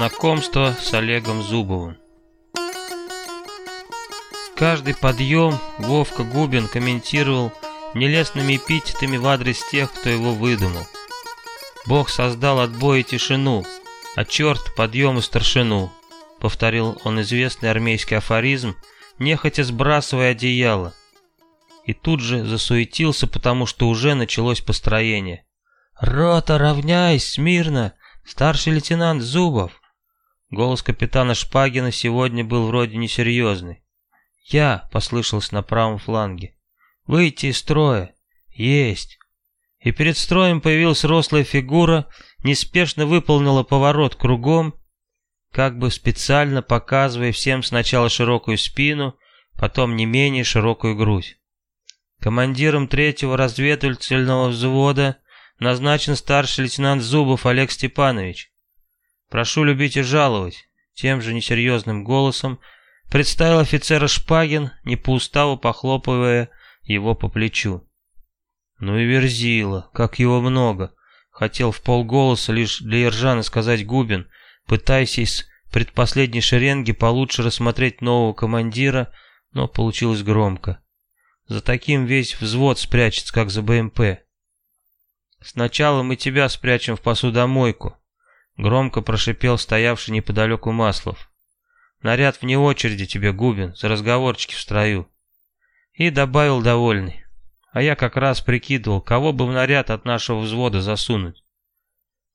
Знакомство с Олегом Зубовым. Каждый подъем Вовка Губин комментировал нелестными эпитетами в адрес тех, кто его выдумал. «Бог создал отбой и тишину, а черт подъем и старшину», — повторил он известный армейский афоризм, нехотя сбрасывая одеяло. И тут же засуетился, потому что уже началось построение. «Рота, равняйсь, смирно! Старший лейтенант Зубов!» Голос капитана Шпагина сегодня был вроде несерьезный. «Я!» — послышалось на правом фланге. «Выйти из строя!» «Есть!» И перед строем появилась рослая фигура, неспешно выполнила поворот кругом, как бы специально показывая всем сначала широкую спину, потом не менее широкую грудь. Командиром третьего разведывательного взвода назначен старший лейтенант Зубов Олег Степанович. «Прошу любить и жаловать», — тем же несерьезным голосом представил офицера Шпагин, не по уставу похлопывая его по плечу. «Ну и верзила, как его много», — хотел в полголоса лишь для Ержана сказать Губин, пытаясь из предпоследней шеренги получше рассмотреть нового командира, но получилось громко. За таким весь взвод спрячется, как за БМП. «Сначала мы тебя спрячем в посудомойку», Громко прошипел стоявший неподалеку Маслов. «Наряд вне очереди тебе, Губин, за разговорчики в строю». И добавил довольный. А я как раз прикидывал, кого бы в наряд от нашего взвода засунуть.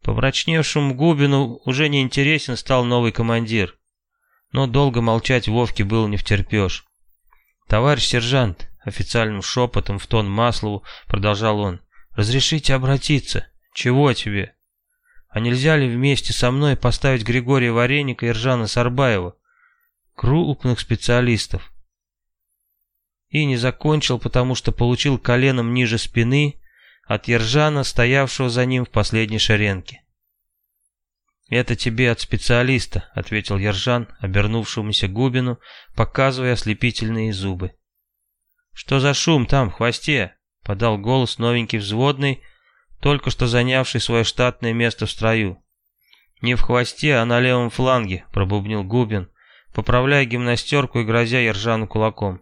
Помрачневшему Губину уже не интересен стал новый командир. Но долго молчать Вовке было не втерпешь. «Товарищ сержант», — официальным шепотом в тон Маслову продолжал он, — «разрешите обратиться». «Чего тебе?» А нельзя ли вместе со мной поставить Григория Вареника и Ржана Сарбаева? Крупных специалистов. И не закончил, потому что получил коленом ниже спины от Ержана, стоявшего за ним в последней шеренге. «Это тебе от специалиста», — ответил Ержан, обернувшемуся Губину, показывая ослепительные зубы. «Что за шум там, в хвосте?» — подал голос новенький взводный, — только что занявший свое штатное место в строю. «Не в хвосте, а на левом фланге», — пробубнил Губин, поправляя гимнастерку и грозя Ержану кулаком.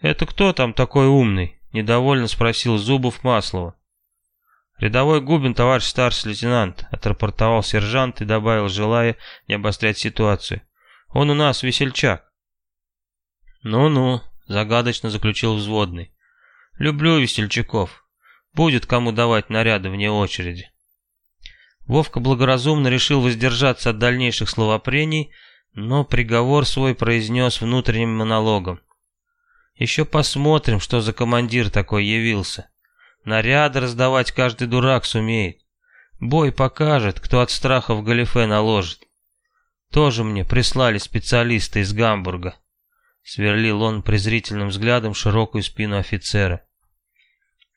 «Это кто там такой умный?» — недовольно спросил Зубов Маслова. «Рядовой Губин, товарищ старший лейтенант», — отрапортовал сержант и добавил, желая не обострять ситуацию. «Он у нас весельчак». «Ну-ну», — загадочно заключил взводный. «Люблю весельчаков. Будет кому давать наряды вне очереди. Вовка благоразумно решил воздержаться от дальнейших словопрений, но приговор свой произнес внутренним монологом. Еще посмотрим, что за командир такой явился. Наряды раздавать каждый дурак сумеет. Бой покажет, кто от страха в галифе наложит. Тоже мне прислали специалисты из Гамбурга. Сверлил он презрительным взглядом широкую спину офицера.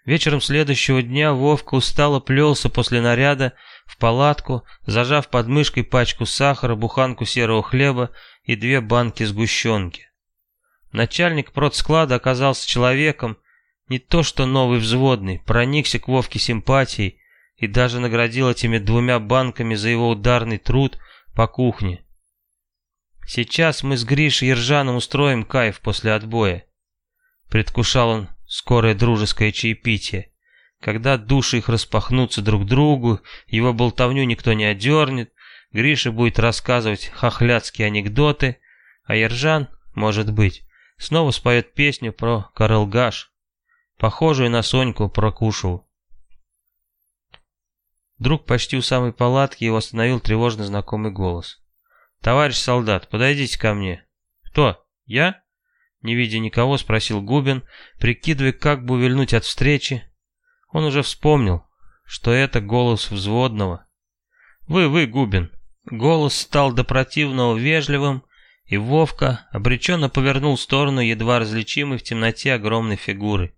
Вечером следующего дня Вовка устало плелся после наряда в палатку, зажав под мышкой пачку сахара, буханку серого хлеба и две банки сгущенки. Начальник продсклада оказался человеком, не то что новый взводный, проникся к Вовке симпатией и даже наградил этими двумя банками за его ударный труд по кухне. «Сейчас мы с Гришей Ержаном устроим кайф после отбоя», — предвкушал он скорое дружеское чаепитие. Когда души их распахнутся друг другу, его болтовню никто не одернет, Гриша будет рассказывать хохлядские анекдоты, а Ержан, может быть, снова споет песню про Карелгаш, похожую на Соньку Прокушеву. Вдруг почти у самой палатки его остановил тревожно знакомый голос. «Товарищ солдат, подойдите ко мне». «Кто? Я?» Не видя никого, спросил Губин, прикидывая, как бы увильнуть от встречи. Он уже вспомнил, что это голос взводного. «Вы, вы, Губин!» Голос стал до противного вежливым, и Вовка обреченно повернул в сторону едва различимой в темноте огромной фигуры.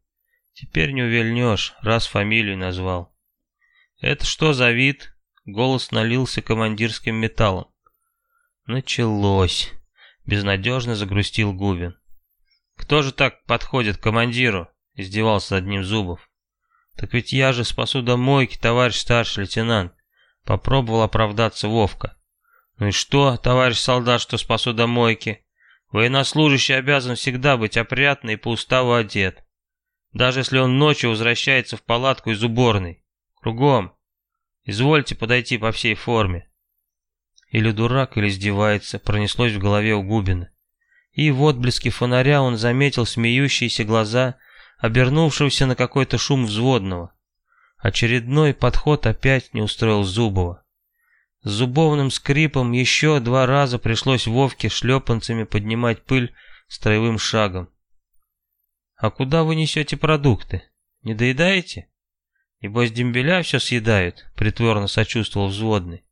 «Теперь не увильнешь, раз фамилию назвал». «Это что за вид?» Голос налился командирским металлом. «Началось!» Безнадежно загрустил Губин. «Кто же так подходит к командиру?» — издевался одним зубов. «Так ведь я же спасу домойки, товарищ старший лейтенант», — попробовал оправдаться Вовка. Ну и что, товарищ солдат, что с посудомойки? Военнослужащий обязан всегда быть опрятный по уставу одет. Даже если он ночью возвращается в палатку из уборной. Кругом. Извольте подойти по всей форме. Или дурак, или издевается, пронеслось в голове у Губина. И в отблеске фонаря он заметил смеющиеся глаза, обернувшегося на какой-то шум взводного. Очередной подход опять не устроил Зубова. С зубовным скрипом еще два раза пришлось Вовке шлепанцами поднимать пыль строевым шагом. «А куда вы несете продукты? Не доедаете?» «Небось, дембеля все съедают», — притворно сочувствовал взводный.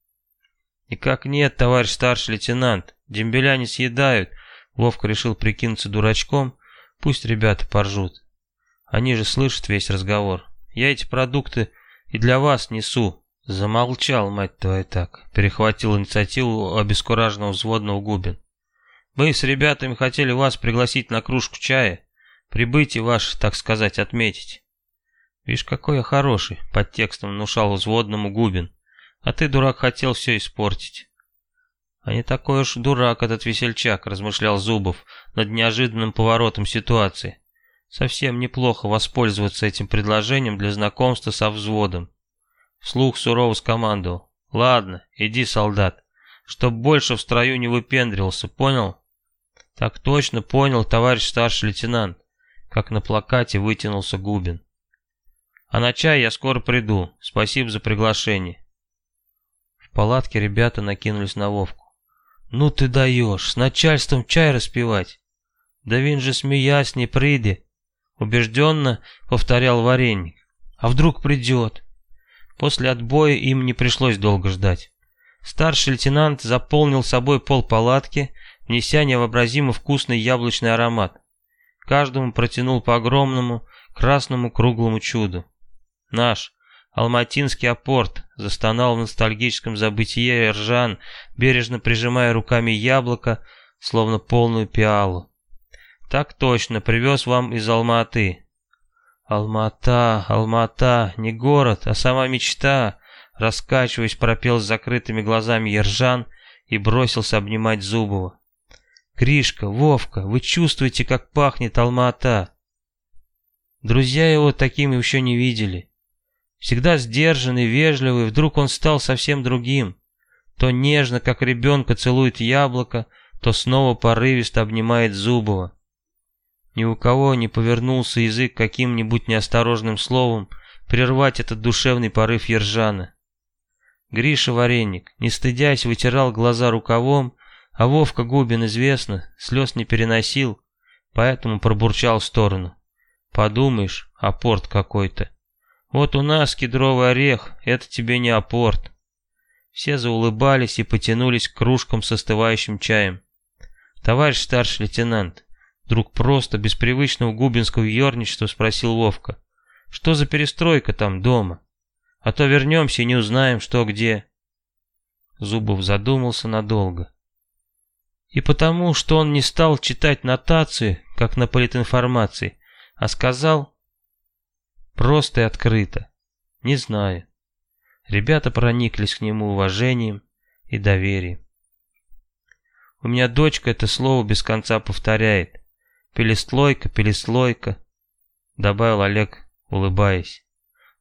«Никак нет, товарищ старший лейтенант, дембеля не съедают», — Вовка решил прикинуться дурачком, пусть ребята поржут. Они же слышат весь разговор. Я эти продукты и для вас несу, Замолчал, мать твою, так. Перехватил инициативу обескураженного взводного Губин. Мы с ребятами хотели вас пригласить на кружку чая. Прибытие ваше, так сказать, отметить. Видишь, какой я хороший, под текстом внушал взводному Губин. А ты, дурак, хотел все испортить. А не такой уж дурак этот весельчак, размышлял Зубов над неожиданным поворотом ситуации. Совсем неплохо воспользоваться этим предложением для знакомства со взводом. Вслух сурово скомандовал. «Ладно, иди, солдат, чтоб больше в строю не выпендривался, понял?» «Так точно понял, товарищ старший лейтенант», как на плакате вытянулся Губин. «А на чай я скоро приду. Спасибо за приглашение». В палатке ребята накинулись на Вовку. «Ну ты даешь, с начальством чай распивать!» «Да вин же смеясь не приди!» Убежденно повторял вареник. «А вдруг придет?» После отбоя им не пришлось долго ждать. Старший лейтенант заполнил собой пол палатки, внеся невообразимо вкусный яблочный аромат. Каждому протянул по огромному красному круглому чуду. Наш алматинский апорт застонал в ностальгическом забытие Ржан, бережно прижимая руками яблоко, словно полную пиалу. Так точно, привез вам из Алматы. «Алмата, Алмата, не город, а сама мечта!» Раскачиваясь, пропел с закрытыми глазами Ержан и бросился обнимать Зубова. «Кришка, Вовка, вы чувствуете, как пахнет Алмата?» Друзья его таким еще не видели. Всегда сдержанный, вежливый, вдруг он стал совсем другим. То нежно, как ребенка, целует яблоко, то снова порывисто обнимает Зубова. Ни у кого не повернулся язык каким-нибудь неосторожным словом прервать этот душевный порыв Ержана. Гриша Вареник, не стыдясь, вытирал глаза рукавом, а Вовка Губин, известно, слез не переносил, поэтому пробурчал в сторону. Подумаешь, апорт какой-то. Вот у нас кедровый орех, это тебе не апорт. Все заулыбались и потянулись к кружкам с остывающим чаем. Товарищ старший лейтенант, Вдруг просто, без привычного губинского ерничества спросил Вовка. Что за перестройка там дома? А то вернемся и не узнаем, что где. Зубов задумался надолго. И потому, что он не стал читать нотации, как на политинформации, а сказал просто и открыто. Не знаю. Ребята прониклись к нему уважением и доверием. У меня дочка это слово без конца повторяет. «Переслойка, переслойка», — добавил Олег, улыбаясь.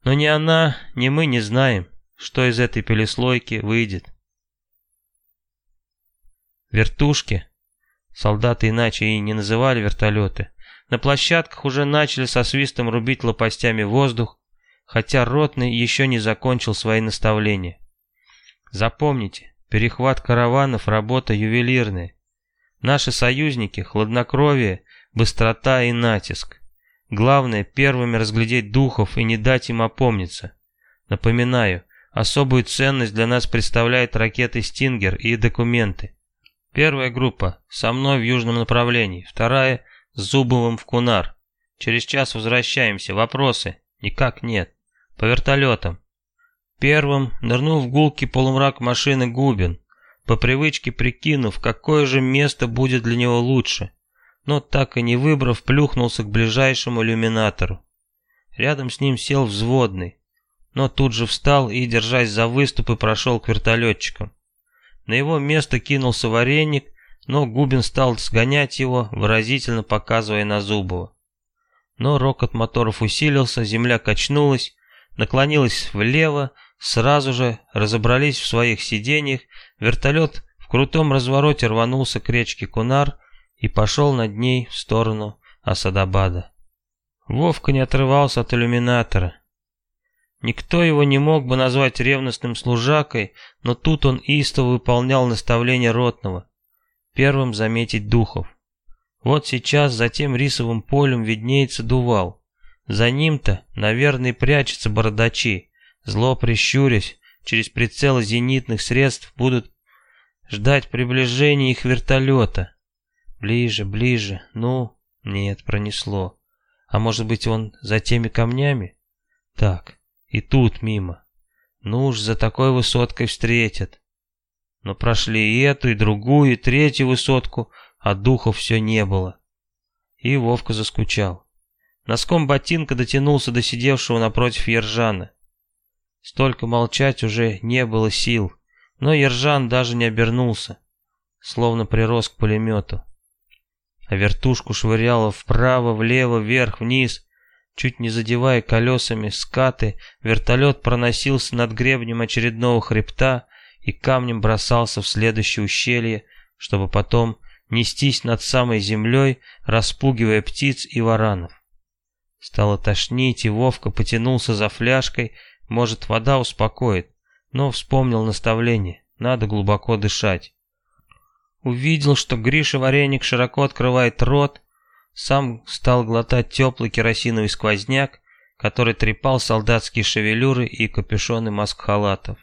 «Но ни она, ни мы не знаем, что из этой переслойки выйдет». Вертушки, солдаты иначе и не называли вертолеты, на площадках уже начали со свистом рубить лопастями воздух, хотя ротный еще не закончил свои наставления. Запомните, перехват караванов – работа ювелирная. Наши союзники, хладнокровие быстрота и натиск. Главное, первыми разглядеть духов и не дать им опомниться. Напоминаю, особую ценность для нас представляют ракеты «Стингер» и документы. Первая группа со мной в южном направлении, вторая Зубовым в Кунар. Через час возвращаемся. Вопросы? Никак нет. По вертолетам. Первым нырнул в гулкий полумрак машины Губин, по привычке прикинув, какое же место будет для него лучше но так и не выбрав, плюхнулся к ближайшему иллюминатору. Рядом с ним сел взводный, но тут же встал и, держась за выступы, прошел к вертолетчикам. На его место кинулся вареник, но Губин стал сгонять его, выразительно показывая на Зубова. Но рокот моторов усилился, земля качнулась, наклонилась влево, сразу же разобрались в своих сиденьях, вертолет в крутом развороте рванулся к речке Кунар и пошел над ней в сторону Асадабада. Вовка не отрывался от иллюминатора. Никто его не мог бы назвать ревностным служакой, но тут он истово выполнял наставление ротного. Первым заметить духов. Вот сейчас за тем рисовым полем виднеется дувал. За ним-то, наверное, прячутся бородачи. Зло прищурясь, через прицелы зенитных средств будут ждать приближения их вертолета. Ближе, ближе, ну, нет, пронесло. А может быть он за теми камнями? Так, и тут мимо. Ну уж за такой высоткой встретят. Но прошли и эту, и другую, и третью высотку, а духов все не было. И Вовка заскучал. Носком ботинка дотянулся до сидевшего напротив Ержана. Столько молчать уже не было сил, но Ержан даже не обернулся, словно прирос к пулемету. А вертушку швыряло вправо, влево, вверх, вниз, чуть не задевая колесами скаты, вертолет проносился над гребнем очередного хребта и камнем бросался в следующее ущелье, чтобы потом нестись над самой землей, распугивая птиц и варанов. Стало тошнить, и Вовка потянулся за фляжкой, может, вода успокоит, но вспомнил наставление, надо глубоко дышать. Увидел, что Гриша Вареник широко открывает рот, сам стал глотать теплый керосиновый сквозняк, который трепал солдатские шевелюры и капюшоны маск-халатов.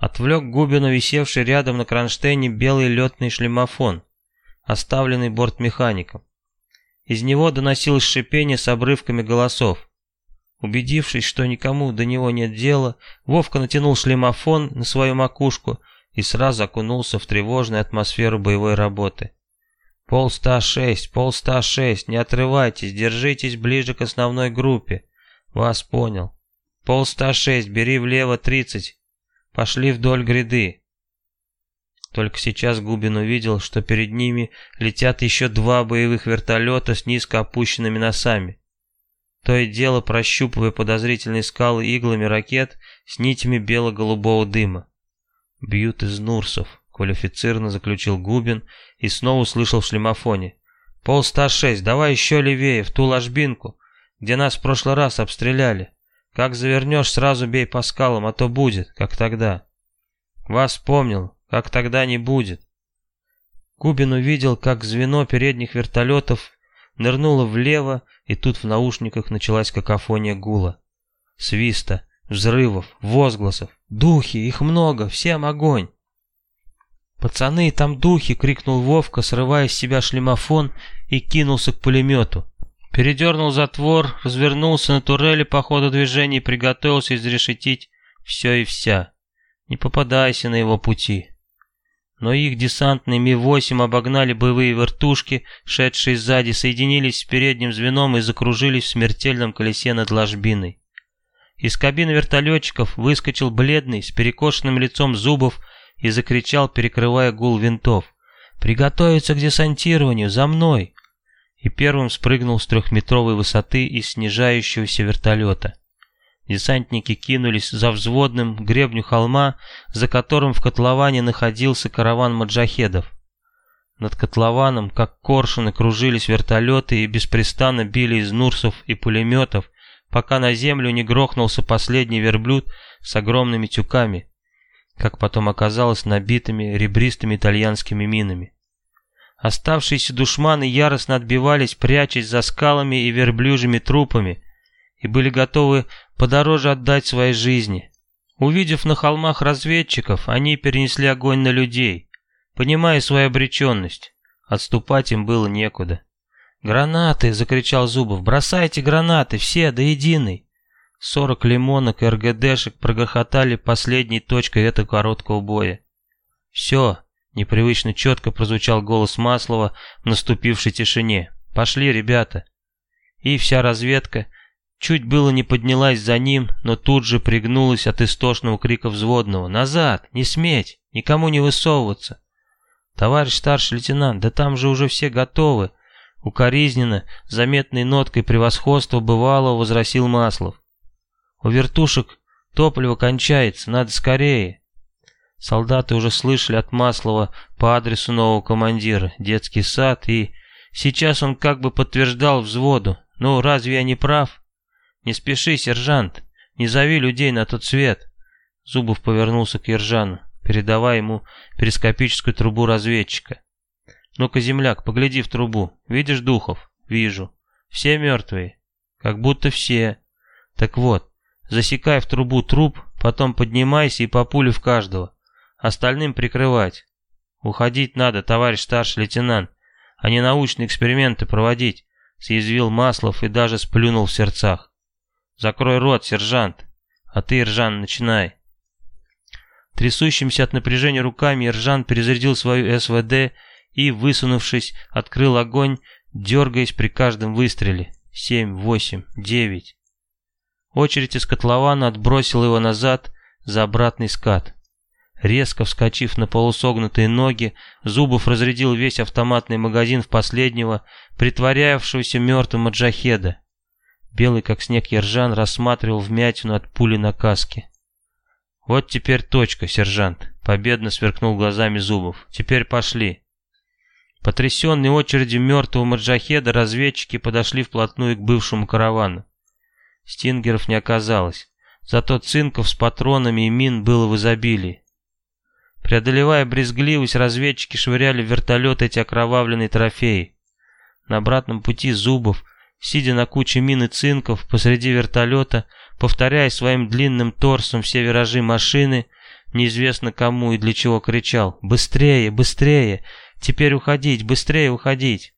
Отвлек Губина висевший рядом на кронштейне белый летный шлемофон оставленный бортмехаником. Из него доносилось шипение с обрывками голосов. Убедившись, что никому до него нет дела, Вовка натянул шлемофон на свою макушку и сразу окунулся в тревожную атмосферу боевой работы. «Пол ста шесть, пол ста шесть, не отрывайтесь, держитесь ближе к основной группе. Вас понял. Пол ста шесть, бери влево тридцать. Пошли вдоль гряды. Только сейчас Губин увидел, что перед ними летят еще два боевых вертолета с низко опущенными носами. То и дело прощупывая подозрительные скалы иглами ракет с нитями бело-голубого дыма. «Бьют из Нурсов», — квалифицированно заключил Губин и снова услышал в шлемофоне. «Пол ста шесть, давай еще левее, в ту ложбинку, где нас в прошлый раз обстреляли. Как завернешь, сразу бей по скалам, а то будет, как тогда». «Вас помнил, как тогда не будет. Кубин увидел, как звено передних вертолетов нырнуло влево, и тут в наушниках началась какофония гула. Свиста, взрывов, возгласов. «Духи, их много, всем огонь!» «Пацаны, там духи!» — крикнул Вовка, срывая с себя шлемофон и кинулся к пулемету. Передернул затвор, развернулся на турели по ходу движения и приготовился изрешетить все и вся. Не попадайся на его пути но их десантные Ми-8 обогнали боевые вертушки, шедшие сзади, соединились с передним звеном и закружились в смертельном колесе над ложбиной. Из кабины вертолетчиков выскочил бледный, с перекошенным лицом зубов и закричал, перекрывая гул винтов. «Приготовиться к десантированию! За мной!» И первым спрыгнул с трехметровой высоты из снижающегося вертолета. Десантники кинулись за взводным гребню холма, за которым в котловане находился караван маджахедов. Над котлованом, как коршуны, кружились вертолеты и беспрестанно били из нурсов и пулеметов, пока на землю не грохнулся последний верблюд с огромными тюками, как потом оказалось, набитыми ребристыми итальянскими минами. Оставшиеся душманы яростно отбивались, прячась за скалами и верблюжьими трупами, и были готовы подороже отдать свои жизни. Увидев на холмах разведчиков, они перенесли огонь на людей, понимая свою обреченность. Отступать им было некуда. «Гранаты!» — закричал Зубов. «Бросайте гранаты! Все, до единой!» Сорок лимонок и РГДшек прогохотали последней точкой этого короткого боя. «Все!» — непривычно четко прозвучал голос Маслова в наступившей тишине. «Пошли, ребята!» И вся разведка Чуть было не поднялась за ним, но тут же пригнулась от истошного крика взводного. «Назад! Не сметь! Никому не высовываться!» «Товарищ старший лейтенант, да там же уже все готовы!» Укоризненно, заметной ноткой превосходства бывалого возросил Маслов. «У вертушек топливо кончается, надо скорее!» Солдаты уже слышали от Маслова по адресу нового командира, детский сад, и сейчас он как бы подтверждал взводу. «Ну, разве я не прав?» «Не спеши, сержант, не зови людей на тот свет!» Зубов повернулся к Ержану, передавая ему перископическую трубу разведчика. «Ну-ка, земляк, погляди в трубу. Видишь духов?» «Вижу. Все мертвые?» «Как будто все. Так вот, засекай в трубу труп, потом поднимайся и по пулю в каждого. Остальным прикрывать. Уходить надо, товарищ старший лейтенант, а не научные эксперименты проводить», съязвил Маслов и даже сплюнул в сердцах. «Закрой рот, сержант!» «А ты, Иржан, начинай!» Трясущимся от напряжения руками Иржан перезарядил свою СВД и, высунувшись, открыл огонь, дергаясь при каждом выстреле. Семь, восемь, девять. Очередь из котлована отбросила его назад за обратный скат. Резко вскочив на полусогнутые ноги, Зубов разрядил весь автоматный магазин в последнего, притворявшегося мертвым маджахеда. Белый как снег Ержан рассматривал вмятину от пули на каске. «Вот теперь точка, сержант», — победно сверкнул глазами Зубов. «Теперь пошли». Потрясенные очередью мертвого маджахеда разведчики подошли вплотную к бывшему каравану. Стингеров не оказалось, зато цинков с патронами и мин было в изобилии. Преодолевая брезгливость, разведчики швыряли в вертолет эти окровавленные трофеи. На обратном пути Зубов сидя на куче мин и цинков посреди вертолета, повторяя своим длинным торсом все виражи машины, неизвестно кому и для чего кричал «Быстрее, быстрее! Теперь уходить, быстрее уходить!»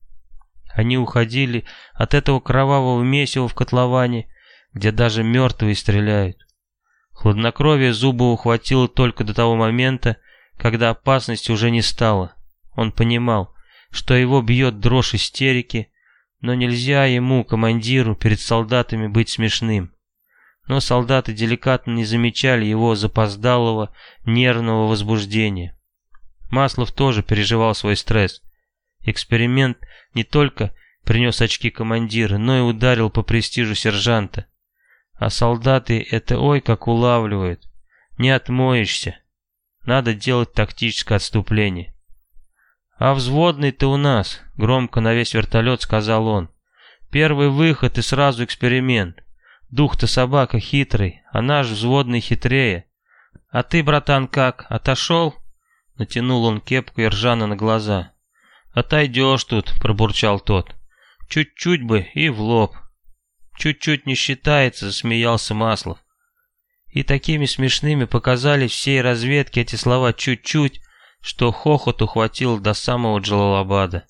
Они уходили от этого кровавого месива в котловане, где даже мертвые стреляют. Хладнокровие зуба ухватило только до того момента, когда опасности уже не стало. Он понимал, что его бьет дрожь истерики, но нельзя ему, командиру, перед солдатами быть смешным. Но солдаты деликатно не замечали его запоздалого нервного возбуждения. Маслов тоже переживал свой стресс. Эксперимент не только принес очки командира, но и ударил по престижу сержанта. А солдаты это ой как улавливают. Не отмоешься. Надо делать тактическое отступление. «А взводный-то у нас», — громко на весь вертолет сказал он. «Первый выход и сразу эксперимент. Дух-то собака хитрый, а наш взводный хитрее. А ты, братан, как, отошел?» Натянул он кепку и ржано на глаза. «Отойдешь тут», — пробурчал тот. «Чуть-чуть бы и в лоб». «Чуть-чуть не считается», — засмеялся Маслов. И такими смешными показались всей разведке эти слова «чуть-чуть», что хохот ухватил до самого Джалалабада.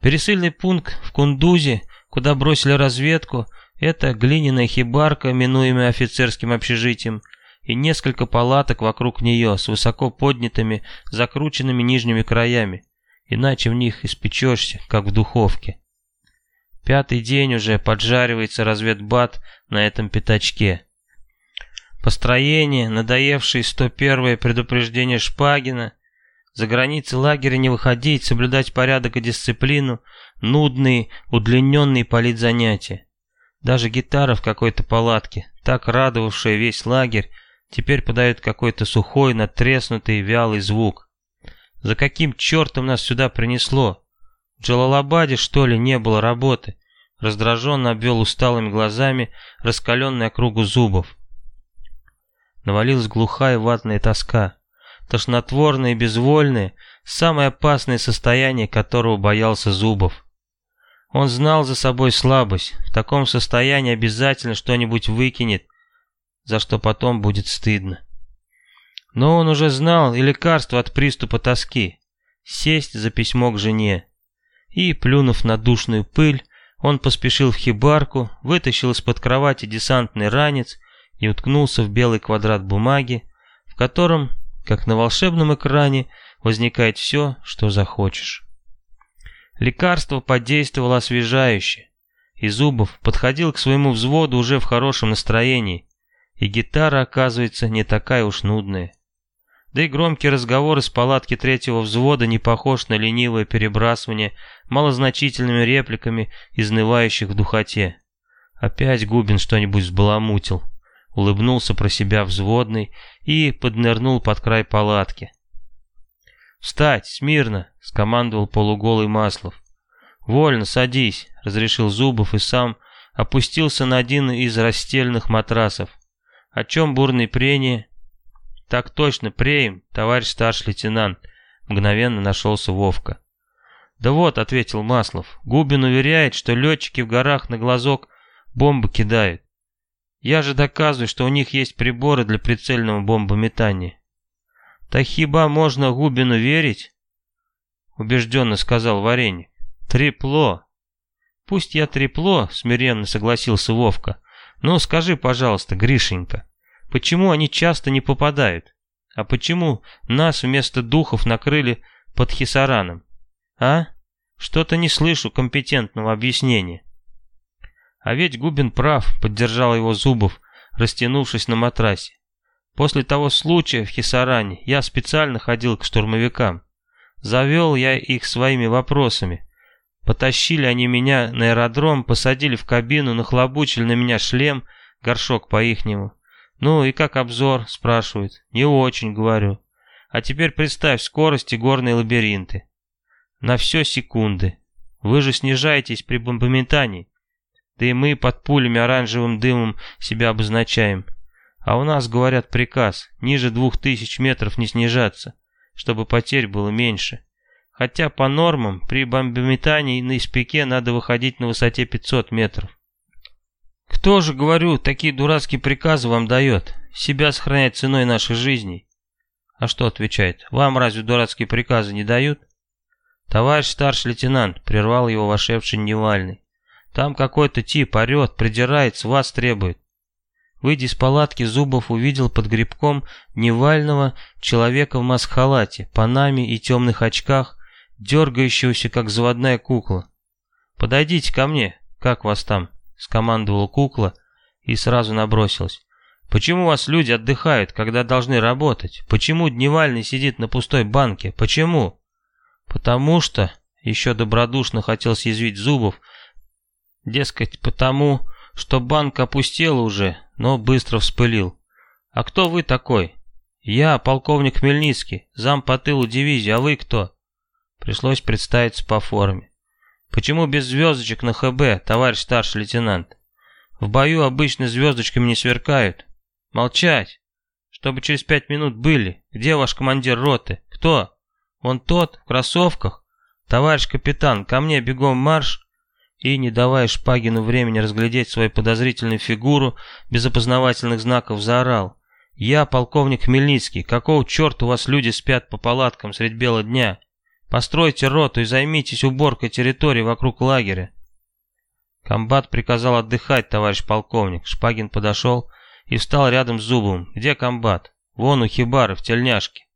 Пересыльный пункт в Кундузе, куда бросили разведку, это глиняная хибарка, минуемая офицерским общежитием, и несколько палаток вокруг нее с высоко поднятыми, закрученными нижними краями, иначе в них испечешься, как в духовке. Пятый день уже поджаривается разведбат на этом пятачке. Построение, надоевшие 101-е предупреждение Шпагина, за границы лагеря не выходить, соблюдать порядок и дисциплину, нудные, удлиненные политзанятия. Даже гитара в какой-то палатке, так радовавшая весь лагерь, теперь подает какой-то сухой, натреснутый, вялый звук. За каким чертом нас сюда принесло? В Джалалабаде, что ли, не было работы? Раздраженно обвел усталыми глазами раскаленный округу зубов. Навалилась глухая ватная тоска, тошнотворное и безвольное, самое опасное состояние которого боялся Зубов. Он знал за собой слабость, в таком состоянии обязательно что-нибудь выкинет, за что потом будет стыдно. Но он уже знал и лекарство от приступа тоски — сесть за письмо к жене. И, плюнув на душную пыль, он поспешил в хибарку, вытащил из-под кровати десантный ранец и уткнулся в белый квадрат бумаги, в котором, как на волшебном экране, возникает все, что захочешь. Лекарство подействовало освежающе, и Зубов подходил к своему взводу уже в хорошем настроении, и гитара, оказывается, не такая уж нудная. Да и громкий разговор из палатки третьего взвода не похож на ленивое перебрасывание малозначительными репликами изнывающих в духоте. Опять Губин что-нибудь взбаламутил. Улыбнулся про себя взводный и поднырнул под край палатки. «Встать, смирно!» — скомандовал полуголый Маслов. «Вольно, садись», — разрешил Зубов и сам опустился на один из расстеленных матрасов. «О чем бурные прения?» «Так точно, преем, товарищ старший лейтенант», — мгновенно нашелся Вовка. «Да вот», — ответил Маслов, — «Губин уверяет, что летчики в горах на глазок бомбы кидают. Я же доказываю, что у них есть приборы для прицельного бомбометания». «Так хиба можно Губину верить?» — убежденно сказал Вареник. «Трепло». «Пусть я трепло», — смиренно согласился Вовка. «Но скажи, пожалуйста, Гришенька, Почему они часто не попадают? А почему нас вместо духов накрыли под Хисараном? А? Что-то не слышу компетентного объяснения. А ведь Губин прав, поддержал его Зубов, растянувшись на матрасе. После того случая в Хисаране я специально ходил к штурмовикам. Завел я их своими вопросами. Потащили они меня на аэродром, посадили в кабину, нахлобучили на меня шлем, горшок по-ихнему. «Ну и как обзор?» – спрашивают. «Не очень», – говорю. «А теперь представь скорости горные лабиринты. На все секунды. Вы же снижаетесь при бомбометании. Да и мы под пулями оранжевым дымом себя обозначаем. А у нас, говорят, приказ, ниже двух тысяч метров не снижаться, чтобы потерь было меньше. Хотя по нормам при бомбометании на испеке надо выходить на высоте 500 метров. Кто же, говорю, такие дурацкие приказы вам дает? Себя сохранять ценой нашей жизни? А что отвечает? Вам разве дурацкие приказы не дают? Товарищ старший лейтенант, прервал его вошедший Невальный. Там какой-то тип орет, придирается, вас требует. Выйдя из палатки, Зубов увидел под грибком Невального человека в маск-халате, панаме и темных очках, дергающегося, как заводная кукла. «Подойдите ко мне, как вас там?» скомандовала кукла и сразу набросилась. «Почему вас люди отдыхают, когда должны работать? Почему Дневальный сидит на пустой банке? Почему?» «Потому что...» — еще добродушно хотел съязвить Зубов. «Дескать, потому, что банк опустел уже, но быстро вспылил. А кто вы такой?» «Я, полковник Хмельницкий, зам по тылу дивизии, а вы кто?» Пришлось представиться по форме. Почему без звездочек на ХБ, товарищ старший лейтенант? В бою обычно звездочками не сверкают. Молчать! Чтобы через пять минут были. Где ваш командир роты? Кто? Он тот, в кроссовках? Товарищ капитан, ко мне бегом марш!» И, не давая Шпагину времени разглядеть свою подозрительную фигуру, без опознавательных знаков заорал. «Я, полковник Хмельницкий, какого черта у вас люди спят по палаткам средь бела дня? Постройте роту и займитесь уборкой территории вокруг лагеря. Комбат приказал отдыхать, товарищ полковник. Шпагин подошел и встал рядом с Зубовым. Где комбат? Вон у хибары, в тельняшке.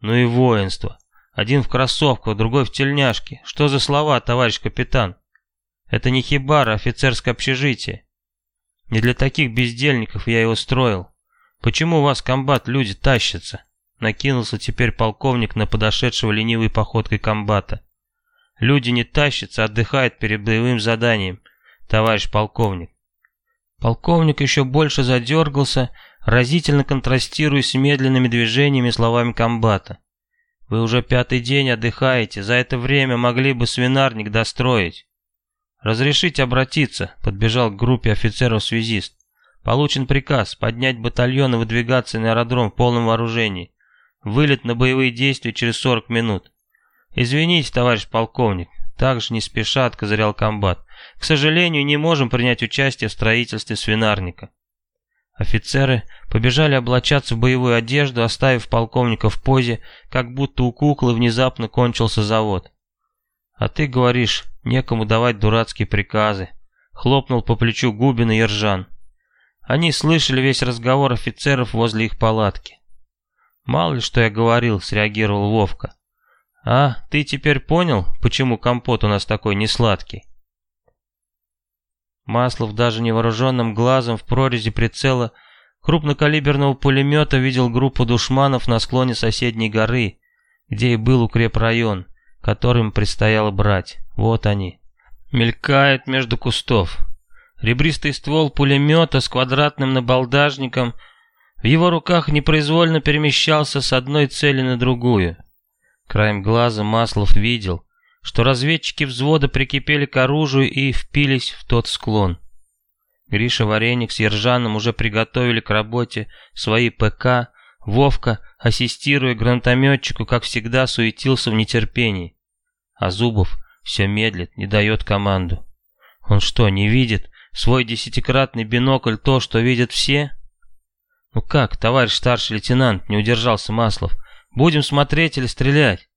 Ну и воинство. Один в кроссовках, другой в тельняшке. Что за слова, товарищ капитан? Это не хибара, а офицерское общежитие. Не для таких бездельников я его строил. Почему у вас, комбат, люди тащатся? Накинулся теперь полковник на подошедшего ленивой походкой комбата. Люди не тащатся, отдыхают перед боевым заданием, товарищ полковник. Полковник еще больше задергался, разительно контрастируя с медленными движениями словами комбата. Вы уже пятый день отдыхаете, за это время могли бы свинарник достроить. Разрешите обратиться, подбежал к группе офицеров-связист. Получен приказ поднять батальон и выдвигаться на аэродром в полном вооружении. Вылет на боевые действия через 40 минут. Извините, товарищ полковник, также не спеша откозырял комбат. К сожалению, не можем принять участие в строительстве свинарника. Офицеры побежали облачаться в боевую одежду, оставив полковника в позе, как будто у куклы внезапно кончился завод. «А ты говоришь, некому давать дурацкие приказы», — хлопнул по плечу Губин и Ержан. Они слышали весь разговор офицеров возле их палатки. «Мало ли, что я говорил», — среагировал Вовка. «А, ты теперь понял, почему компот у нас такой несладкий?» Маслов даже невооруженным глазом в прорези прицела крупнокалиберного пулемета видел группу душманов на склоне соседней горы, где и был укрепрайон, которым предстояло брать. Вот они. Мелькает между кустов. Ребристый ствол пулемета с квадратным набалдажником в его руках непроизвольно перемещался с одной цели на другую. Краем глаза Маслов видел, что разведчики взвода прикипели к оружию и впились в тот склон. Гриша Вареник с Ержаном уже приготовили к работе свои ПК, Вовка, ассистируя гранатометчику, как всегда, суетился в нетерпении. А Зубов все медлит, не дает команду. Он что, не видит свой десятикратный бинокль то, что видят все? Ну как, товарищ старший лейтенант, не удержался Маслов. Будем смотреть или стрелять?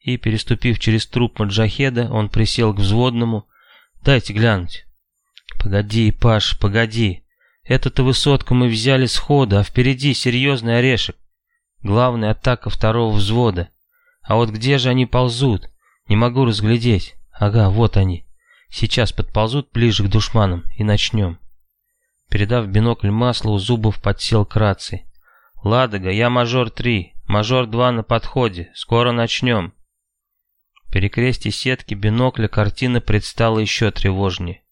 и, переступив через труп маджахеда, он присел к взводному. «Дайте глянуть». «Погоди, Паш, погоди. Эту-то высотку мы взяли сходу, а впереди серьезный орешек. Главная атака второго взвода. А вот где же они ползут? Не могу разглядеть. Ага, вот они. Сейчас подползут ближе к душманам и начнем». Передав бинокль маслу, Зубов подсел к рации. «Ладога, я мажор-3, мажор-2 на подходе, скоро начнем». В перекрестии сетки бинокля картина предстала еще тревожнее.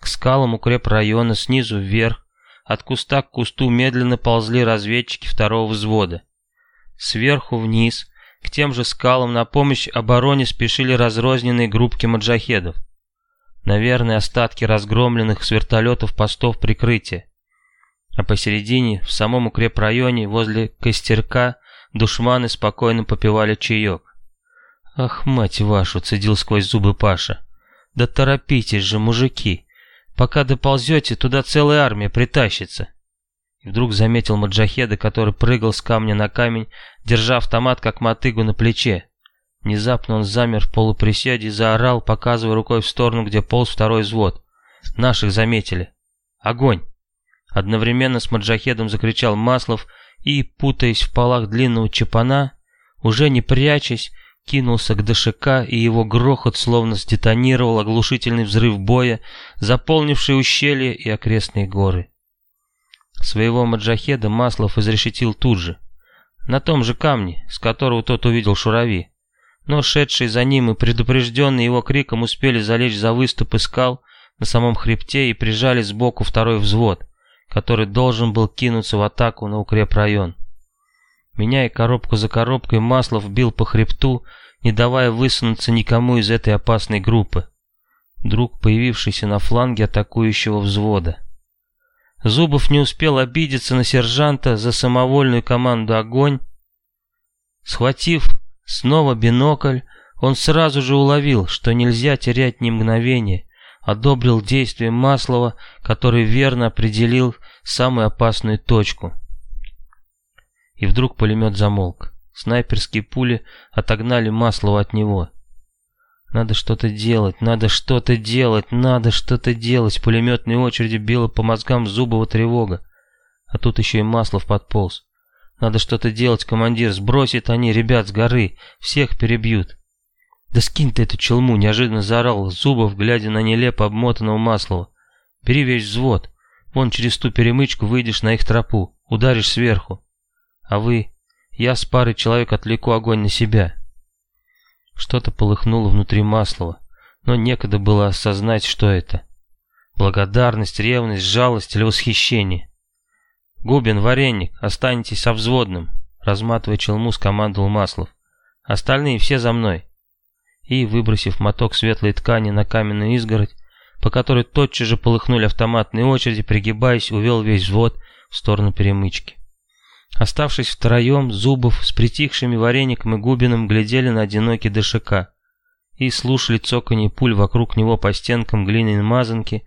К скалам укрепрайона снизу вверх, от куста к кусту медленно ползли разведчики второго взвода. Сверху вниз, к тем же скалам на помощь обороне спешили разрозненные группки маджахедов. Наверное, остатки разгромленных с вертолетов постов прикрытия. А посередине, в самом укрепрайоне, возле костерка, душманы спокойно попивали чаек. «Ах, мать вашу!» — цедил сквозь зубы Паша. «Да торопитесь же, мужики! Пока доползете, туда целая армия притащится!» И вдруг заметил Маджахеда, который прыгал с камня на камень, держа автомат, как мотыгу на плече. Внезапно он замер в полуприседе и заорал, показывая рукой в сторону, где полз второй взвод. «Наших заметили! Огонь!» Одновременно с Маджахедом закричал Маслов и, путаясь в полах длинного чапана, уже не прячась, кинулся к ДШК, и его грохот словно сдетонировал оглушительный взрыв боя, заполнивший ущелье и окрестные горы. Своего маджахеда Маслов изрешетил тут же, на том же камне, с которого тот увидел шурави. Но шедшие за ним и предупрежденные его криком успели залечь за выступы скал на самом хребте и прижали сбоку второй взвод, который должен был кинуться в атаку на укрепрайон. Меняя коробку за коробкой, Маслов бил по хребту, не давая высунуться никому из этой опасной группы. Друг, появившийся на фланге атакующего взвода. Зубов не успел обидеться на сержанта за самовольную команду «Огонь». Схватив снова бинокль, он сразу же уловил, что нельзя терять ни мгновения, одобрил действие Маслова, который верно определил самую опасную точку. И вдруг пулемет замолк. Снайперские пули отогнали Маслова от него. Надо что-то делать, надо что-то делать, надо что-то делать. Пулеметной очереди била по мозгам Зубова тревога. А тут еще и Маслов подполз. Надо что-то делать, командир. Сбросит они ребят с горы. Всех перебьют. Да скинь ты эту челму, неожиданно заорал Зубов, глядя на нелепо обмотанного Маслова. Бери взвод. Вон через ту перемычку выйдешь на их тропу. Ударишь сверху. А вы... Я с парой человек отвлеку огонь на себя. Что-то полыхнуло внутри Маслова, но некогда было осознать, что это. Благодарность, ревность, жалость или восхищение. «Губин, вареник, останетесь со взводным», разматывая челму, скомандовал Маслов. «Остальные все за мной». И, выбросив моток светлой ткани на каменную изгородь, по которой тотчас же полыхнули автоматные очереди, пригибаясь, увел весь взвод в сторону перемычки. Оставшись втроем, Зубов с притихшими вареником и Губиным глядели на одинокий ДШК и слушали цоканье пуль вокруг него по стенкам глиняной мазанки,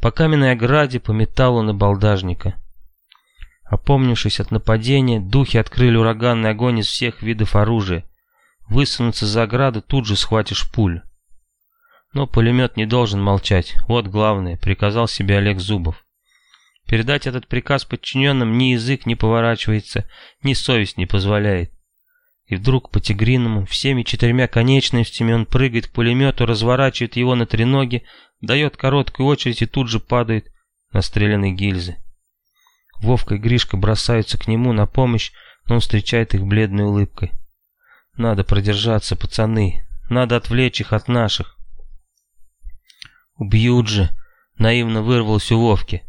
по каменной ограде, по металлу на балдажника. Опомнившись от нападения, духи открыли ураганный огонь из всех видов оружия. Высунуться за ограду тут же схватишь пулю. Но пулемет не должен молчать, вот главное, приказал себе Олег Зубов. Передать этот приказ подчиненным ни язык не поворачивается, ни совесть не позволяет. И вдруг по тигриному всеми четырьмя конечностями он прыгает к пулемету, разворачивает его на треноги, дает короткую очередь и тут же падает на стрелянные гильзы. Вовка и Гришка бросаются к нему на помощь, но он встречает их бледной улыбкой. Надо продержаться, пацаны. Надо отвлечь их от наших. Убьют же, наивно вырвалось у Вовки.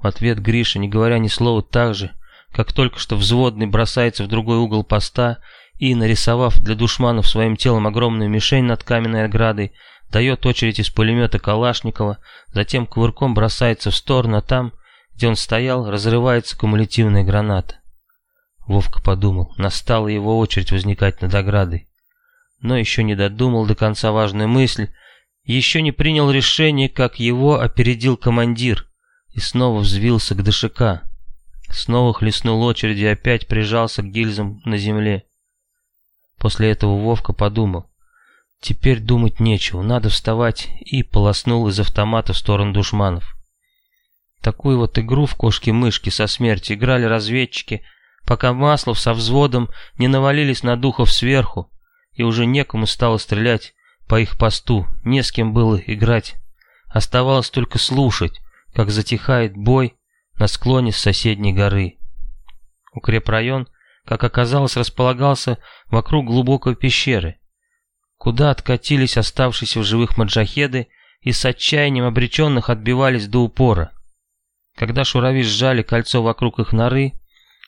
В ответ Гриша, не говоря ни слова, так же, как только что взводный бросается в другой угол поста и, нарисовав для душманов своим телом огромную мишень над каменной оградой, дает очередь из пулемета Калашникова, затем кувырком бросается в сторону, а там, где он стоял, разрывается кумулятивная граната. Вовка подумал, настала его очередь возникать над оградой. Но еще не додумал до конца важную мысль, еще не принял решение, как его опередил командир, и снова взвился к ДШК. Снова хлестнул очередь и опять прижался к гильзам на земле. После этого Вовка подумал, теперь думать нечего, надо вставать, и полоснул из автомата в сторону душманов. Такую вот игру в кошки-мышки со смерти играли разведчики, пока Маслов со взводом не навалились на духов сверху, и уже некому стало стрелять по их посту, не с кем было играть. Оставалось только слушать, как затихает бой на склоне с соседней горы. Укрепрайон, как оказалось, располагался вокруг глубокой пещеры, куда откатились оставшиеся в живых маджахеды и с отчаянием обреченных отбивались до упора. Когда шурави сжали кольцо вокруг их норы,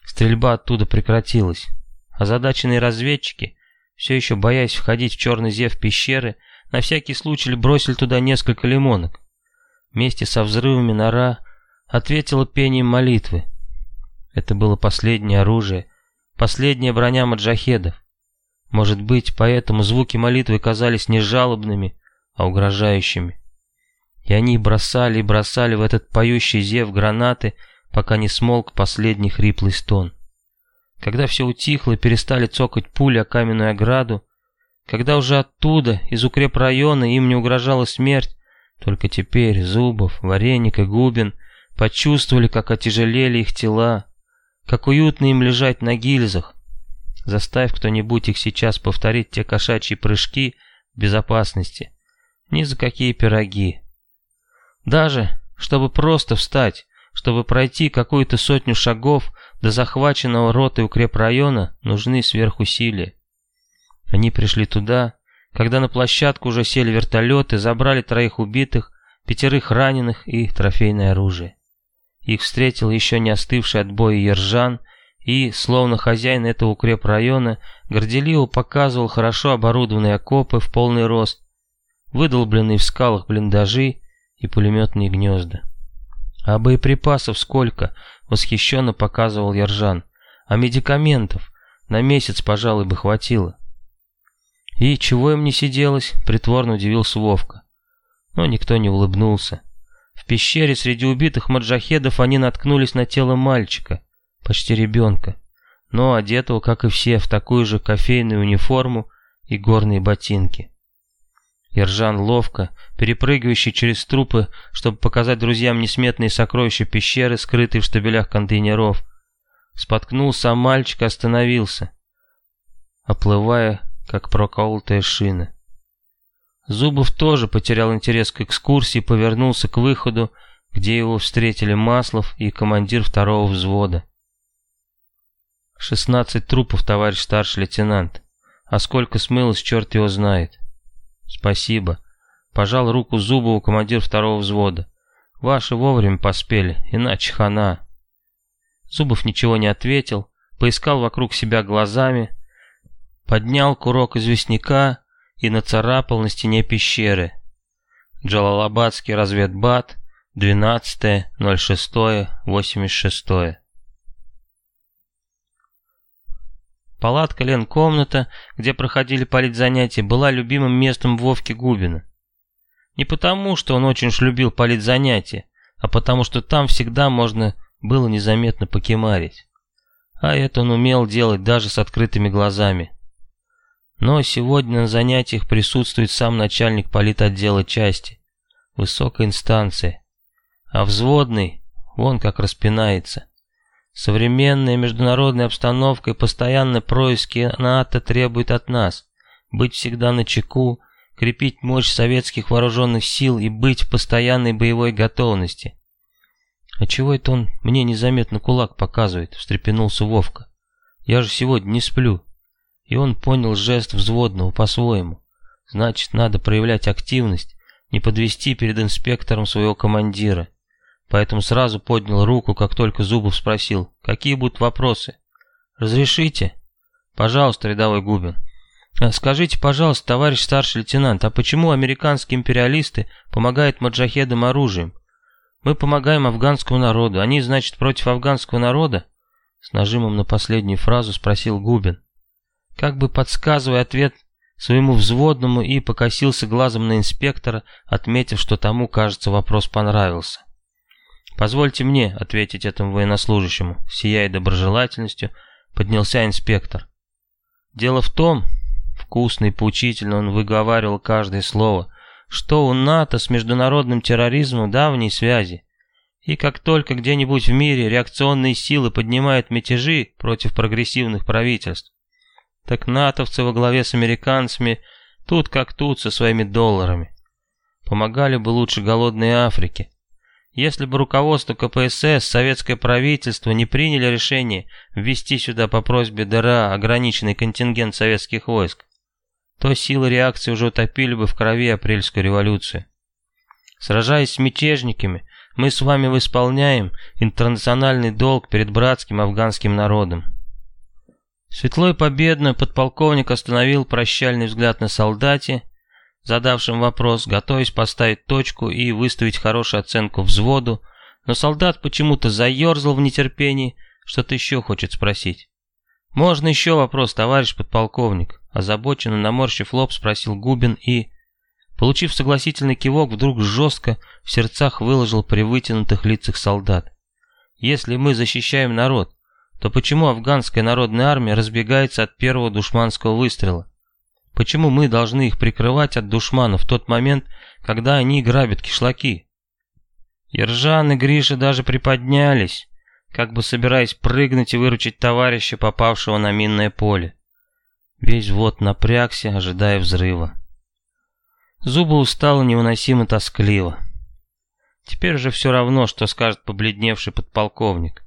стрельба оттуда прекратилась. Озадаченные разведчики, все еще боясь входить в черный зев пещеры, на всякий случай бросили туда несколько лимонок. Вместе со взрывами нора ответила пением молитвы. Это было последнее оружие, последняя броня маджахедов. Может быть, поэтому звуки молитвы казались не жалобными, а угрожающими. И они бросали и бросали в этот поющий зев гранаты, пока не смолк последний хриплый стон. Когда все утихло и перестали цокать пули о каменную ограду, когда уже оттуда, из укрепрайона, им не угрожала смерть, только теперь Зубов, Вареник и Губин почувствовали, как отяжелели их тела, как уютно им лежать на гильзах. Заставь кто-нибудь их сейчас повторить те кошачьи прыжки в безопасности. Ни за какие пироги. Даже, чтобы просто встать, чтобы пройти какую-то сотню шагов до захваченного роты укрепрайона, нужны сверхусилия. Они пришли туда, когда на площадку уже сели вертолеты, забрали троих убитых, пятерых раненых и трофейное оружие. Их встретил еще не остывший от боя Ержан и, словно хозяин этого укрепрайона, горделиво показывал хорошо оборудованные окопы в полный рост, выдолбленные в скалах блиндажи и пулеметные гнезда. А боеприпасов сколько, восхищенно показывал Ержан. А медикаментов на месяц, пожалуй, бы хватило. И чего им не сиделось, притворно удивился Вовка. Но никто не улыбнулся. В пещере среди убитых маджахедов они наткнулись на тело мальчика, почти ребенка, но одетого, как и все, в такую же кофейную униформу и горные ботинки. Ержан ловко, перепрыгивающий через трупы, чтобы показать друзьям несметные сокровища пещеры, скрытые в штабелях контейнеров, споткнулся, а мальчик остановился, оплывая, как проколотая шина. Зубов тоже потерял интерес к экскурсии и повернулся к выходу, где его встретили Маслов и командир второго взвода. «Шестнадцать трупов, товарищ старший лейтенант. А сколько смылось, черт его знает». «Спасибо». Пожал руку Зубову командир второго взвода. «Ваши вовремя поспели, иначе хана». Зубов ничего не ответил, поискал вокруг себя глазами, поднял курок известняка и нацарапал на стене пещеры. Джалалабадский разведбат, 12.06.86. Палатка Лен-комната, где проходили политзанятия, была любимым местом Вовки Губина. Не потому, что он очень уж любил политзанятия, а потому, что там всегда можно было незаметно покемарить. А это он умел делать даже с открытыми глазами. Но сегодня на занятиях присутствует сам начальник политотдела части, высокой инстанции. А взводный, вон как распинается. Современная международная обстановка и постоянные происки НАТО требуют от нас быть всегда на чеку, крепить мощь советских вооруженных сил и быть в постоянной боевой готовности. «А чего это он мне незаметно кулак показывает?» — встрепенулся Вовка. «Я же сегодня не сплю». И он понял жест взводного по-своему. Значит, надо проявлять активность, не подвести перед инспектором своего командира. Поэтому сразу поднял руку, как только Зубов спросил, какие будут вопросы. «Разрешите?» «Пожалуйста, рядовой Губин». «А «Скажите, пожалуйста, товарищ старший лейтенант, а почему американские империалисты помогают маджахедам оружием? Мы помогаем афганскому народу, они, значит, против афганского народа?» С нажимом на последнюю фразу спросил Губин. Как бы подсказывая ответ своему взводному и покосился глазом на инспектора, отметив, что тому, кажется, вопрос понравился. «Позвольте мне ответить этому военнослужащему», сияя доброжелательностью, поднялся инспектор. «Дело в том, вкусно и поучительно он выговаривал каждое слово, что у НАТО с международным терроризмом давние связи. И как только где-нибудь в мире реакционные силы поднимают мятежи против прогрессивных правительств, так натовцы во главе с американцами тут как тут со своими долларами. Помогали бы лучше голодной Африке. Если бы руководство КПСС, советское правительство не приняли решение ввести сюда по просьбе ДРА ограниченный контингент советских войск, то силы реакции уже утопили бы в крови апрельскую революцию. Сражаясь с мятежниками, мы с вами восполняем интернациональный долг перед братским афганским народом. Светло и победно подполковник остановил прощальный взгляд на солдате, задавшим вопрос, готовясь поставить точку и выставить хорошую оценку взводу, но солдат почему-то заерзал в нетерпении, что-то еще хочет спросить. «Можно еще вопрос, товарищ подполковник?» Озабоченно наморщив лоб, спросил Губин и, получив согласительный кивок, вдруг жестко в сердцах выложил при вытянутых лицах солдат. «Если мы защищаем народ, то почему афганская народная армия разбегается от первого душманского выстрела? Почему мы должны их прикрывать от душмана в тот момент, когда они грабят кишлаки?» Ержан и Гриша даже приподнялись, как бы собираясь прыгнуть и выручить товарища, попавшего на минное поле. Весь вот напрягся, ожидая взрыва. Зубы устало невыносимо тоскливо. Теперь же все равно, что скажет побледневший подполковник.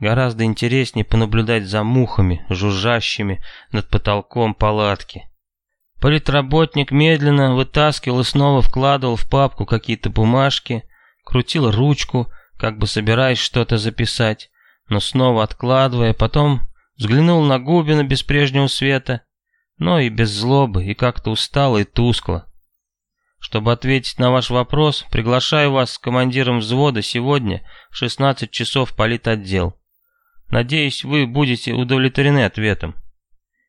Гораздо интереснее понаблюдать за мухами, жужжащими над потолком палатки. Политработник медленно вытаскивал и снова вкладывал в папку какие-то бумажки, крутил ручку, как бы собираясь что-то записать, но снова откладывая, потом взглянул на Губина без прежнего света, но и без злобы, и как-то устало и тускло. Чтобы ответить на ваш вопрос, приглашаю вас с командиром взвода сегодня в 16 часов политотдел. Надеюсь, вы будете удовлетворены ответом.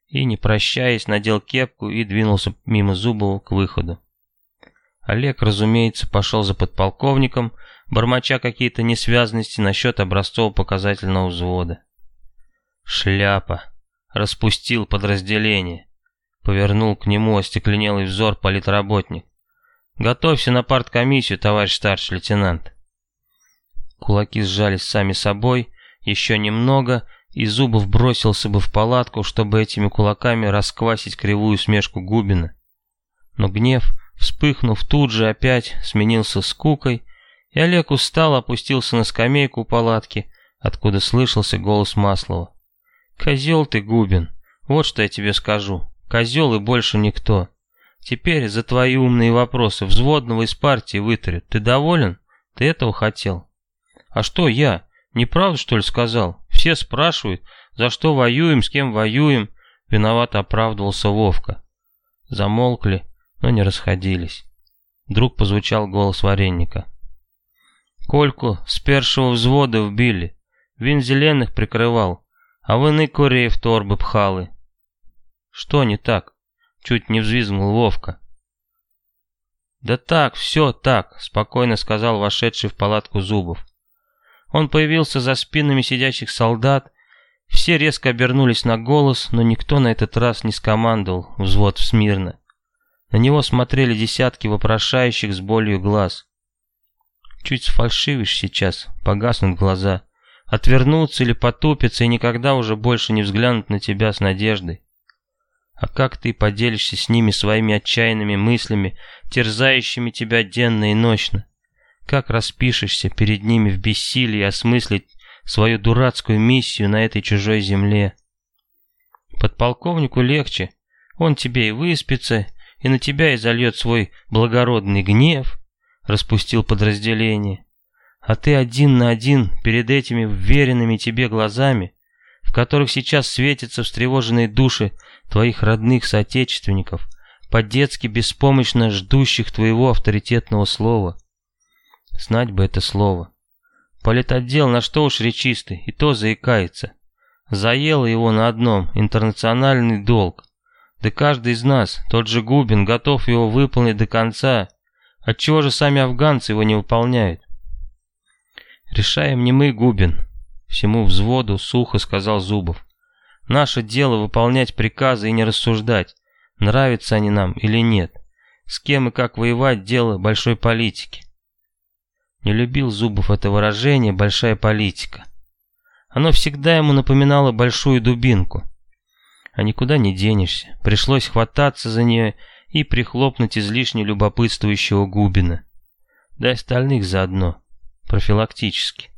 И, не прощаясь, надел кепку и двинулся мимо Зубова к выходу. Олег, разумеется, пошел за подполковником, бормоча какие-то несвязности насчет образцово-показательного взвода. Шляпа. Распустил подразделение. Повернул к нему остекленелый взор политработник. Готовься на парткомиссию, товарищ старший лейтенант. Кулаки сжались сами собой, еще немного, и Зубов бросился бы в палатку, чтобы этими кулаками расквасить кривую смешку Губина. Но гнев, вспыхнув тут же опять, сменился скукой, и Олег устал опустился на скамейку у палатки, откуда слышался голос Маслова. «Козел ты, Губин, вот что я тебе скажу. Козел и больше никто. Теперь за твои умные вопросы взводного из партии вытарят. Ты доволен? Ты этого хотел?» «А что я? Неправду, что ли, сказал? Все спрашивают, за что воюем, с кем воюем?» Виновато оправдывался Вовка. Замолкли, но не расходились. Вдруг позвучал голос вареника. Кольку с першего взвода вбили. Він зеленых прикрывал, а вони корей в торбы пхали. Что не так? Чуть не взвизгнул Вовка. Да так, все так, спокойно сказал вошедший в палатку Зубов. Он появился за спинами сидящих солдат, все резко обернулись на голос, но никто на этот раз не скомандовал взвод смирно. На него смотрели десятки вопрошающих с болью глаз. Чуть сфальшивишь сейчас, погаснут глаза. Отвернутся или потупятся и никогда уже больше не взглянут на тебя с надеждой. А как ты поделишься с ними своими отчаянными мыслями, терзающими тебя денно и ночно? Как распишешься перед ними в бессилии осмыслить свою дурацкую миссию на этой чужой земле? Подполковнику легче, он тебе и выспится, и на тебя и зальет свой благородный гнев, распустил подразделение. А ты один на один перед этими вверенными тебе глазами, в которых сейчас светятся встревоженные души твоих родных соотечественников, по-детски беспомощно ждущих твоего авторитетного слова. Знать бы это слово. Политотдел на что уж речистый, и то заикается. Заело его на одном интернациональный долг. Да каждый из нас, тот же Губин, готов его выполнить до конца. Отчего же сами афганцы его не выполняют? Решаем не мы, Губин. Всему взводу сухо сказал Зубов. Наше дело выполнять приказы и не рассуждать, нравятся они нам или нет. С кем и как воевать – дело большой политики. Не любил Зубов это выражение «большая политика». Оно всегда ему напоминало большую дубинку. А никуда не денешься. Пришлось хвататься за нее и прихлопнуть излишне любопытствующего Губина. Да и остальных заодно. Профилактически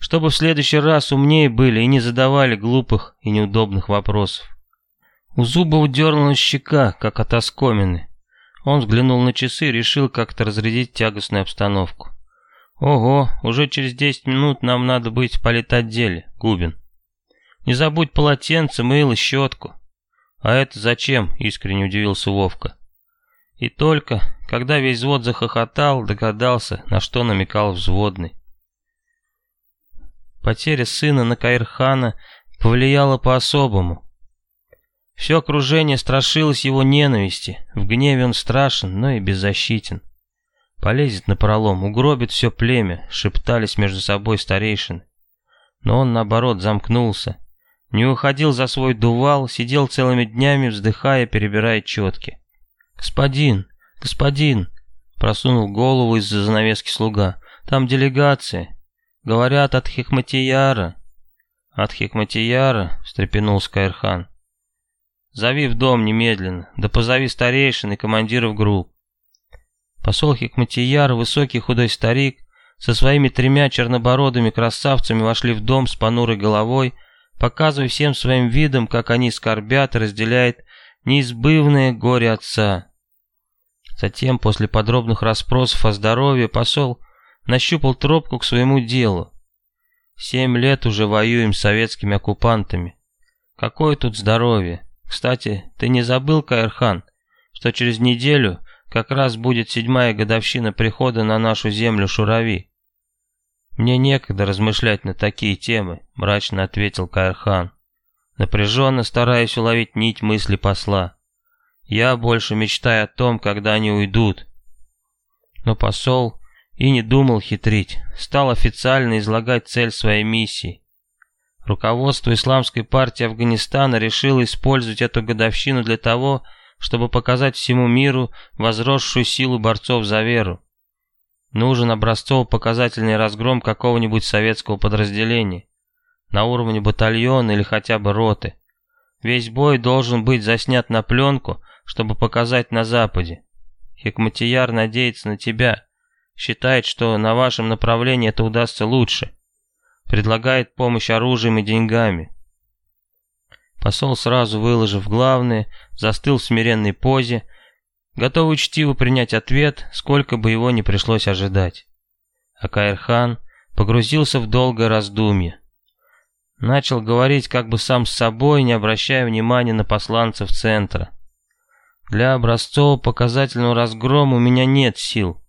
чтобы в следующий раз умнее были и не задавали глупых и неудобных вопросов. У Зубова дернула щека, как от оскомины. Он взглянул на часы и решил как-то разрядить тягостную обстановку. «Ого, уже через десять минут нам надо быть в политотделе, Губин. Не забудь полотенце, мыло, щетку». «А это зачем?» — искренне удивился Вовка. И только, когда весь взвод захохотал, догадался, на что намекал взводный. Потеря сына на Каирхана повлияла по-особому. Все окружение страшилось его ненависти, в гневе он страшен, но и беззащитен. Полезет на пролом, угробит все племя, шептались между собой старейшины. Но он, наоборот, замкнулся. Не уходил за свой дувал, сидел целыми днями, вздыхая, перебирая четки. «Господин, господин!» Просунул голову из-за занавески слуга. «Там делегация. Говорят, от Хикматияра. От Хикматияра, встрепенулся Кайрхан. Зови в дом немедленно, да позови старейшин и командиров групп. Посол Хикматияр, высокий худой старик, со своими тремя чернобородыми красавцами вошли в дом с понурой головой, показывая всем своим видом, как они скорбят и разделяют неизбывное горе отца. Затем, после подробных расспросов о здоровье, посол нащупал тропку к своему делу. Семь лет уже воюем с советскими оккупантами. Какое тут здоровье. Кстати, ты не забыл, Каирхан, что через неделю как раз будет седьмая годовщина прихода на нашу землю Шурави? Мне некогда размышлять на такие темы, мрачно ответил Каирхан, напряженно стараясь уловить нить мысли посла. Я больше мечтаю о том, когда они уйдут. Но посол и не думал хитрить, стал официально излагать цель своей миссии. Руководство Исламской партии Афганистана решило использовать эту годовщину для того, чтобы показать всему миру возросшую силу борцов за веру. Нужен образцово-показательный разгром какого-нибудь советского подразделения на уровне батальона или хотя бы роты. Весь бой должен быть заснят на пленку, чтобы показать на Западе. Хикматияр надеется на тебя, Считает, что на вашем направлении это удастся лучше. Предлагает помощь оружием и деньгами. Посол, сразу выложив главное, застыл в смиренной позе, готовый учтиво принять ответ, сколько бы его ни пришлось ожидать. А Каирхан погрузился в долгое раздумье. Начал говорить как бы сам с собой, не обращая внимания на посланцев центра. Для образцово-показательного разгрома у меня нет сил.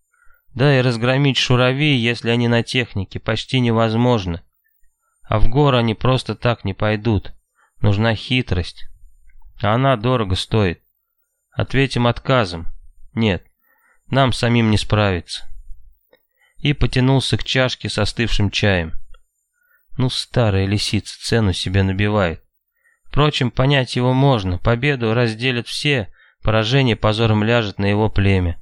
Да и разгромить шурави, если они на технике, почти невозможно. А в горы они просто так не пойдут. Нужна хитрость. А она дорого стоит. Ответим отказом. Нет, нам самим не справиться. И потянулся к чашке с остывшим чаем. Ну, старая лисица цену себе набивает. Впрочем, понять его можно. Победу разделят все, поражение позором ляжет на его племя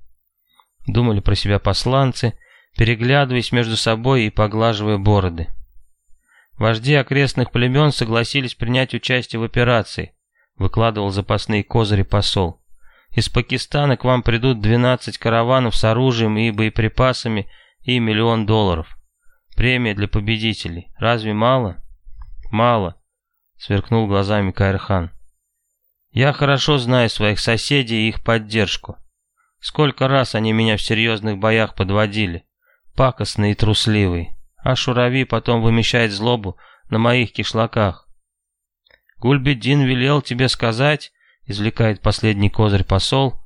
думали про себя посланцы, переглядываясь между собой и поглаживая бороды. Вожди окрестных племен согласились принять участие в операции. выкладывал запасные козыри посол. Из Пакистана к вам придут 12 караванов с оружием и боеприпасами и миллион долларов. Премия для победителей. Разве мало? Мало, сверкнул глазами Кайрхан. Я хорошо знаю своих соседей и их поддержку. Сколько раз они меня в серьезных боях подводили. Пакостный и трусливый. А Шурави потом вымещает злобу на моих кишлаках. Гульбеддин велел тебе сказать, извлекает последний козырь посол,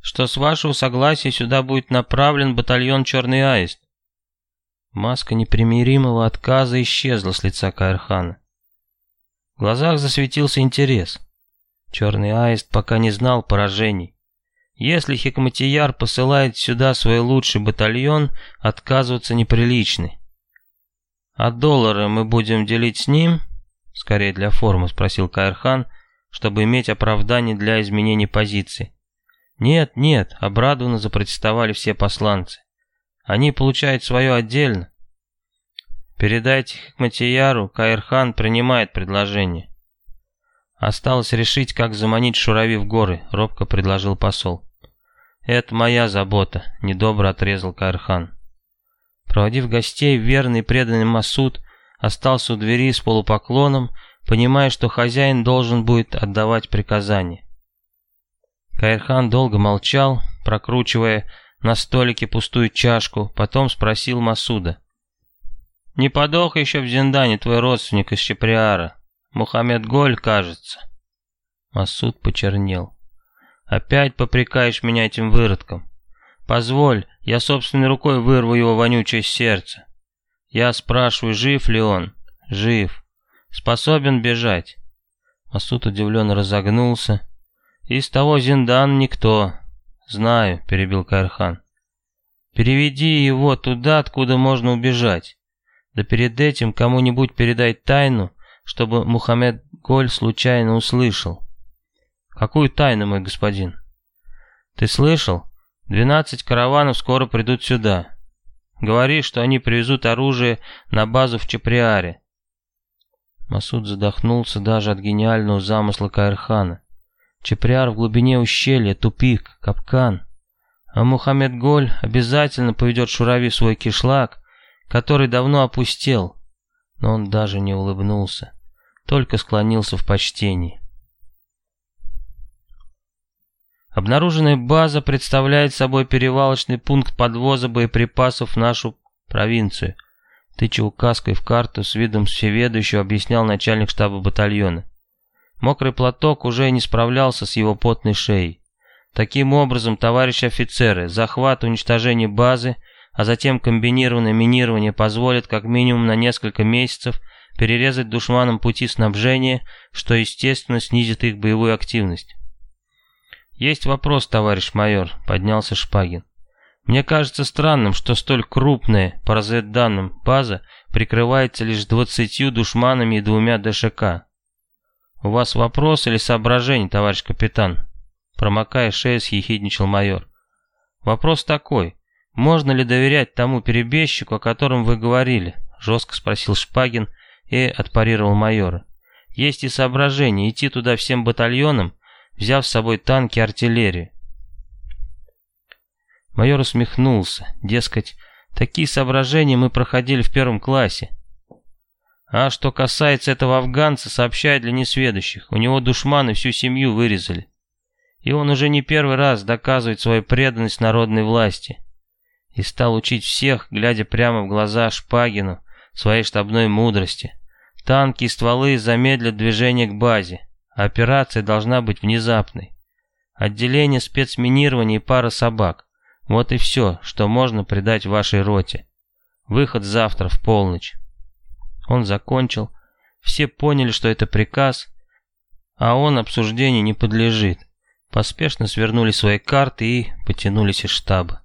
что с вашего согласия сюда будет направлен батальон «Черный аист». Маска непримиримого отказа исчезла с лица Каирхана. В глазах засветился интерес. Черный аист пока не знал поражений. Если Хикматияр посылает сюда свой лучший батальон, отказываться неприлично. А доллары мы будем делить с ним? Скорее для формы, спросил Каирхан, чтобы иметь оправдание для изменения позиции. Нет, нет, обрадованно запротестовали все посланцы. Они получают свое отдельно. Передайте Хикматияру, Каирхан принимает предложение. Осталось решить, как заманить Шурави в горы, робко предложил посол. Это моя забота, недобро отрезал Каирхан. Проводив гостей, верный преданный Масуд остался у двери с полупоклоном, понимая, что хозяин должен будет отдавать приказания. Каирхан долго молчал, прокручивая на столике пустую чашку, потом спросил Масуда. «Не подох еще в Зиндане твой родственник из Чеприара? Мухаммед Голь, кажется?» Масуд почернел. «Опять попрекаешь меня этим выродком. Позволь, я собственной рукой вырву его вонючее сердце. Я спрашиваю, жив ли он? Жив. Способен бежать? Масуд удивленно разогнулся. Из того Зиндан никто. Знаю, перебил Кайрхан. Переведи его туда, откуда можно убежать. Да перед этим кому-нибудь передай тайну, чтобы Мухаммед Голь случайно услышал. Какую тайну, мой господин? Ты слышал? Двенадцать караванов скоро придут сюда. Говори, что они привезут оружие на базу в Чаприаре. Масуд задохнулся даже от гениального замысла Каирхана. Чаприар в глубине ущелья, тупик, капкан. А Мухаммед Голь обязательно поведет Шурави свой кишлак, который давно опустел. Но он даже не улыбнулся, только склонился в почтении. Обнаруженная база представляет собой перевалочный пункт подвоза боеприпасов в нашу провинцию. Тыча указкой в карту с видом всеведущего объяснял начальник штаба батальона. Мокрый платок уже не справлялся с его потной шеей. Таким образом, товарищи офицеры, захват и уничтожение базы, а затем комбинированное минирование позволит как минимум на несколько месяцев перерезать душманам пути снабжения, что естественно снизит их боевую активность. «Есть вопрос, товарищ майор», — поднялся Шпагин. «Мне кажется странным, что столь крупная, по разведданным, база прикрывается лишь двадцатью душманами и двумя ДШК. У вас вопрос или соображение, товарищ капитан?» Промокая шею, съехидничал майор. «Вопрос такой. Можно ли доверять тому перебежчику, о котором вы говорили?» Жестко спросил Шпагин и отпарировал майора. «Есть и соображение идти туда всем батальоном, взяв с собой танки и артиллерию. Майор усмехнулся, дескать, такие соображения мы проходили в первом классе. А что касается этого афганца, сообщает для несведущих, у него душманы всю семью вырезали. И он уже не первый раз доказывает свою преданность народной власти. И стал учить всех, глядя прямо в глаза Шпагину, своей штабной мудрости. Танки и стволы замедлят движение к базе. Операция должна быть внезапной. Отделение спецминирования и пара собак. Вот и все, что можно придать вашей роте. Выход завтра в полночь. Он закончил. Все поняли, что это приказ, а он обсуждению не подлежит. Поспешно свернули свои карты и потянулись из штаба.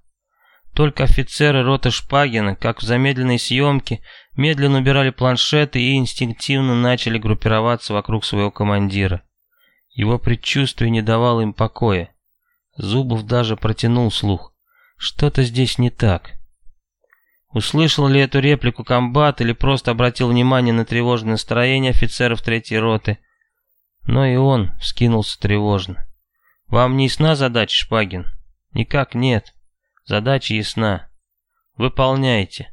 Только офицеры роты Шпагина, как в замедленной съемке, медленно убирали планшеты и инстинктивно начали группироваться вокруг своего командира. Его предчувствие не давало им покоя. Зубов даже протянул слух. Что-то здесь не так. Услышал ли эту реплику комбат или просто обратил внимание на тревожное настроение офицеров третьей роты? Но и он вскинулся тревожно. «Вам не ясна задача, Шпагин?» «Никак нет. Задача ясна. Выполняйте».